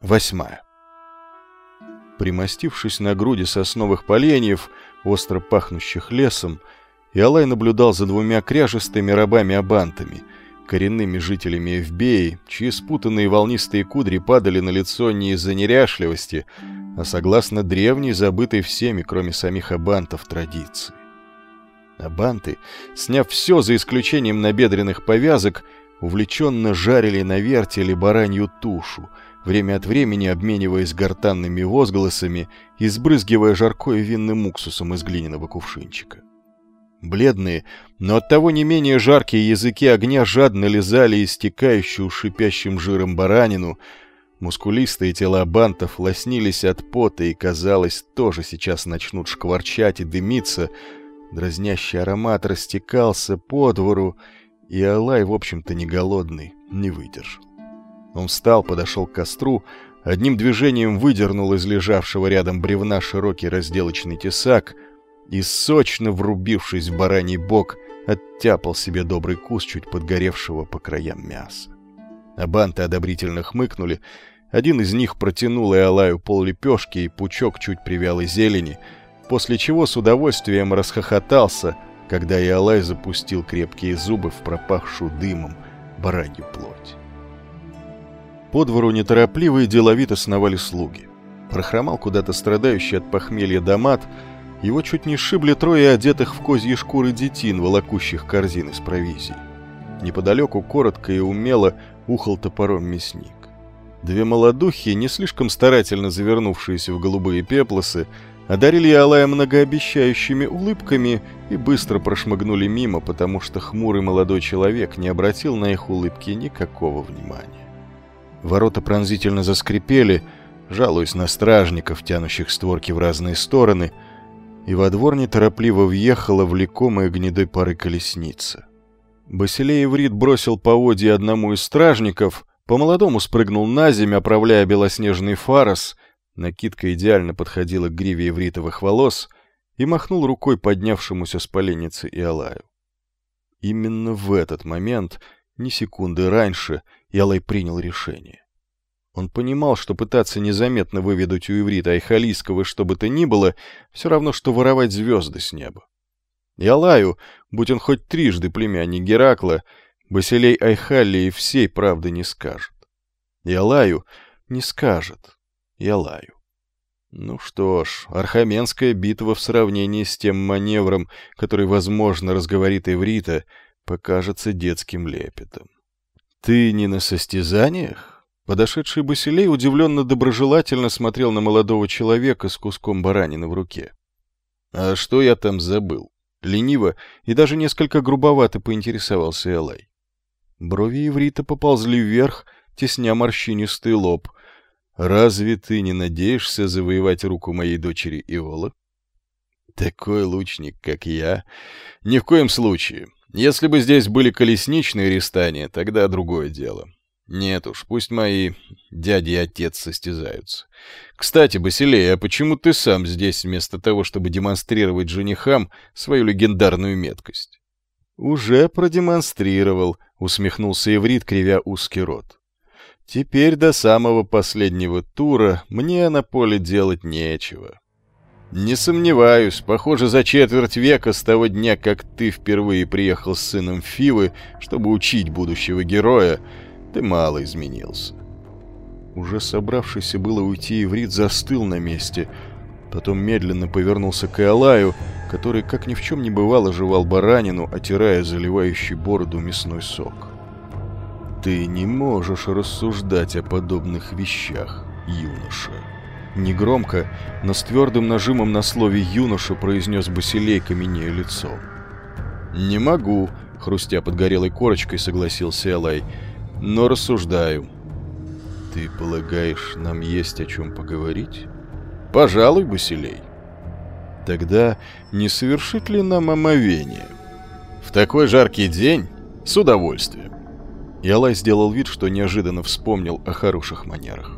Восьмая. Примостившись на груди сосновых поленьев, остро пахнущих лесом, Иолай наблюдал за двумя кряжестыми рабами-абантами, коренными жителями Эвбеи, чьи спутанные волнистые кудри падали на лицо не из-за неряшливости, а согласно древней, забытой всеми, кроме самих абантов, традиции. Абанты, сняв все за исключением набедренных повязок, увлеченно жарили на вертеле баранью тушу, время от времени обмениваясь гортанными возгласами и сбрызгивая жаркое винным уксусом из глиняного кувшинчика. Бледные, но оттого не менее жаркие языки огня жадно лизали истекающую шипящим жиром баранину, мускулистые тела бантов лоснились от пота и, казалось, тоже сейчас начнут шкварчать и дымиться, дразнящий аромат растекался по двору, и Алай, в общем-то, не голодный, не выдержал. Он встал, подошел к костру, одним движением выдернул из лежавшего рядом бревна широкий разделочный тесак и, сочно врубившись в бараний бок, оттяпал себе добрый кус чуть подгоревшего по краям мяса. Абанты одобрительно хмыкнули. Один из них протянул Иолаю пол лепешки и пучок чуть привялой зелени, после чего с удовольствием расхохотался, когда Иолай запустил крепкие зубы в пропахшую дымом баранью плоть. По двору неторопливо и деловито сновали слуги. Прохромал куда-то страдающий от похмелья домат, его чуть не сшибли трое одетых в козьи шкуры детин, волокущих корзины с провизией. Неподалеку коротко и умело ухал топором мясник. Две молодухи, не слишком старательно завернувшиеся в голубые пеплосы, одарили Алая многообещающими улыбками и быстро прошмыгнули мимо, потому что хмурый молодой человек не обратил на их улыбки никакого внимания. Ворота пронзительно заскрипели, жалуясь на стражников, тянущих створки в разные стороны, и во двор неторопливо въехала влекомая гнедой парой колесница. Басилей Иврит бросил поводья одному из стражников, по-молодому спрыгнул на землю, оправляя белоснежный фарос, накидка идеально подходила к гриве ивритовых волос, и махнул рукой поднявшемуся с поленницы Иолаю. Именно в этот момент, ни секунды раньше, Иолай принял решение. Он понимал, что пытаться незаметно выведать у иврита Айхалийского что бы то ни было, все равно, что воровать звезды с неба. Ялаю, будь он хоть трижды племянник Геракла, Басилей Айхалии всей правды не скажет. Ялаю не скажет. Ялаю. Ну что ж, Архаменская битва в сравнении с тем маневром, который, возможно, разговорит Эврита, покажется детским лепетом. «Ты не на состязаниях?» Подошедший Басилей удивленно-доброжелательно смотрел на молодого человека с куском баранины в руке. «А что я там забыл?» Лениво и даже несколько грубовато поинтересовался Элай. Брови иврита поползли вверх, тесня морщинистый лоб. «Разве ты не надеешься завоевать руку моей дочери Иола?» «Такой лучник, как я? Ни в коем случае. Если бы здесь были колесничные рестания, тогда другое дело. Нет уж, пусть мои дядя и отец состязаются. Кстати, Басилей, а почему ты сам здесь вместо того, чтобы демонстрировать женихам свою легендарную меткость? Уже продемонстрировал, усмехнулся Иврит, кривя узкий рот. Теперь до самого последнего тура мне на поле делать нечего. Не сомневаюсь, похоже, за четверть века с того дня, как ты впервые приехал с сыном Фивы, чтобы учить будущего героя, ты мало изменился. Уже собравшийся было уйти, Иврит застыл на месте. Потом медленно повернулся к Иолаю, который, как ни в чем не бывало, жевал баранину, отирая заливающий бороду мясной сок. «Ты не можешь рассуждать о подобных вещах, юноша». Негромко, но с твердым нажимом на слове «юноша» произнес Басилей, каменея лицом. «Не могу», — хрустя подгорелой корочкой, согласился Элай но рассуждаю. Ты полагаешь, нам есть о чем поговорить? Пожалуй, Басилей. Тогда не совершит ли нам омовение? В такой жаркий день? С удовольствием. Ялай сделал вид, что неожиданно вспомнил о хороших манерах.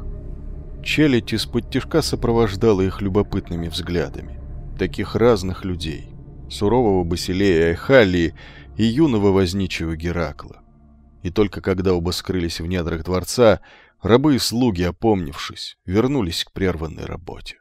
Челядь из-под тяжка сопровождала их любопытными взглядами. Таких разных людей. Сурового Басилея Айхалии и юного возничего Геракла и только когда оба скрылись в недрах дворца, рабы и слуги, опомнившись, вернулись к прерванной работе.